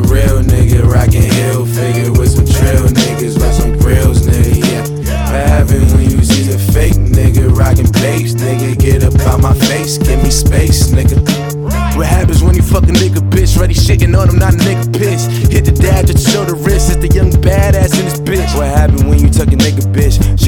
nigga, rockin' heel figure with some trail niggas, rock some grills, nigga, yeah. What happen when you see the fake nigga rockin' bass, nigga? Get up out my face, give me space, nigga. What happens when you fuck a nigga bitch? Ready shaking on him, not a nigga piss. Hit the dad just show the wrist. It's the young badass in this bitch. What happened when you tuck a nigga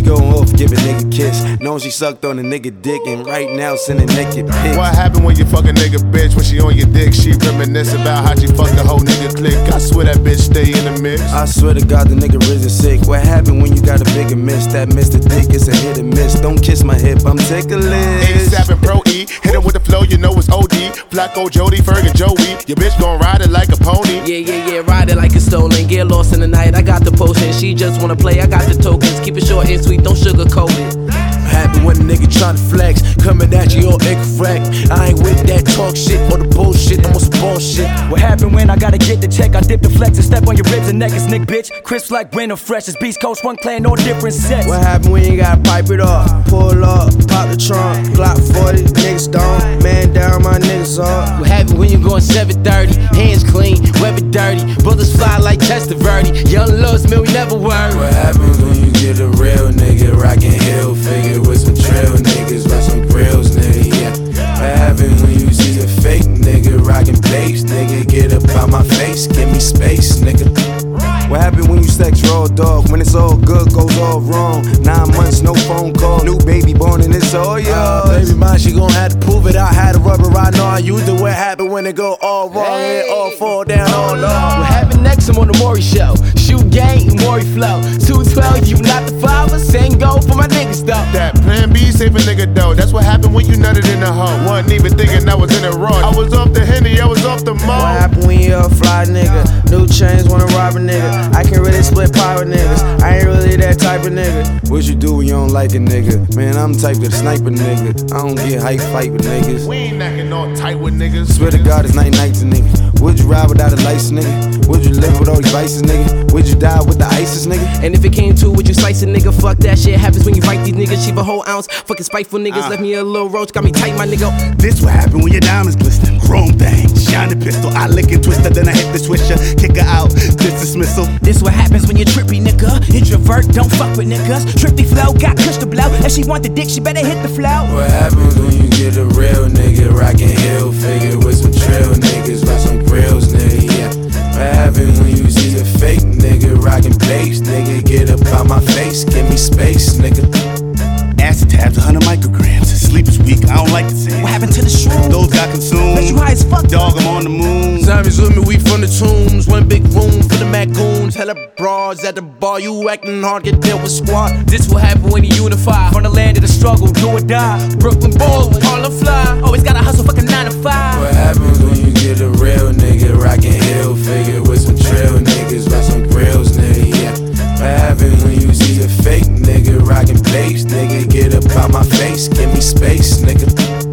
bitch? Go off, give a nigga kiss. Knowing she sucked on a nigga dick and right now sending naked pics. What happened when you fuck a nigga bitch? When she on your dick, she reminisce about how she fucked the whole nigga clique. I swear that bitch stay in the mix. I swear to God, the nigga risen sick. What happened when you got a bigger miss? That Mr. Dick is a hit or miss. Don't kiss my hip, I'm ticklish. ASAP and Pro E, hit him with the flow, you know it's OD. Flacko, Jody, Fergie, Joey. Your bitch gon' ride it like a pony. Yeah, yeah, yeah, ride it like it's stolen. Get lost in the night, I got the potion. She just wanna play, I got the tokens. Keep it short and sweet, don't sugarcoat it. Happy when a nigga tryna flex, coming at you all incorrect. I ain't with that talk shit or the bullshit, I'm on some bullshit. What happened when I gotta get the check? I dip the flex and step on your ribs and neck. It's Nick, bitch. Crisp like winter fresh. It's Beast Coast, one clan, no different sets. What happened when you gotta pipe it up? Pull up, pop the trunk, Glock 40, niggas down, man down, my niggas up. What happened when you going 730? Hands clean, weapon dirty. Bullets fly like Testaverde. Young Lil Mill, we never worry. What happens when you get a real nigga rockin' heel figure with some trail niggas, rock some grills, nigga, yeah. What happens when you see the fake nigga rockin' bass, nigga? Get up out my face, give me space, nigga. What happened when you sex raw dog? When it's all good, goes all wrong. Nine months, no phone call. New baby born and it's all yours. Uh, baby mine, she gon' have to prove it. I had a rubber, I know I used it. What happened when it go all wrong? It all fall down all low. What happened next? I'm on the Maury show. Shoot game, Maury flow. 212, you not That safe a nigga though. That's what happened when you nutted in the hoe. Wasn't even thinking I was in it raw. I was off the henny, I was off the mo. What happened when you a fly nigga? New chains wanna rob a nigga. I can really split power niggas. I ain't really that type of nigga. What you do when you don't like a nigga? Man, I'm type of sniper nigga. I don't get hype fight with niggas. We ain't knocking all tight with niggas. Swear to God, it's night night to nigga. Would you ride without a license, nigga? Would you live with all these vices, nigga? Would you die with the ISIS, nigga? And if it came to it, you slice a nigga. Fuck that shit happens when you fight these niggas. Sheep a whole ounce. Fucking spiteful niggas. Ah. Left me a little roach, got me tight, my nigga. This what happen when your diamonds glisten. Chrome thing, shiny pistol. I lick and twist her, then I hit the swisher. Kick her out, this dismissal. This what happens when you're trippy, nigga. Introvert, don't fuck with niggas. Trippy flow, got kush to blow. If she want the dick, she better hit the flow. What happens when you get a real nigga rockin' heel figure with some trail niggas, rock some grills, nigga, yeah. What happens when you see the fake nigga rockin' bass, nigga? Get up out my face, give me space, nigga. Acid tabs, 100 micrograms. Sleep is weak, I don't like the sand. What happened to the shroom? Those got consumed. Bet you high as fuck. Dog, I'm on the moon. Diamonds with me, we from the tombs. One big room for the Macoons. Hella broads at the bar, you acting hard, get dealt with squad. This will happen when you unify. From the land of the struggle, do or die. Brooklyn bold, Harlem fly. Always gotta hustle, fucking nine to five. What happens when you get a real nigga? Rockin' hill figure with some trail niggas, with some grills, nigga, yeah. What happens when you see a fake nigga rockin' plates, nigga? Get up out my face, give me space, nigga.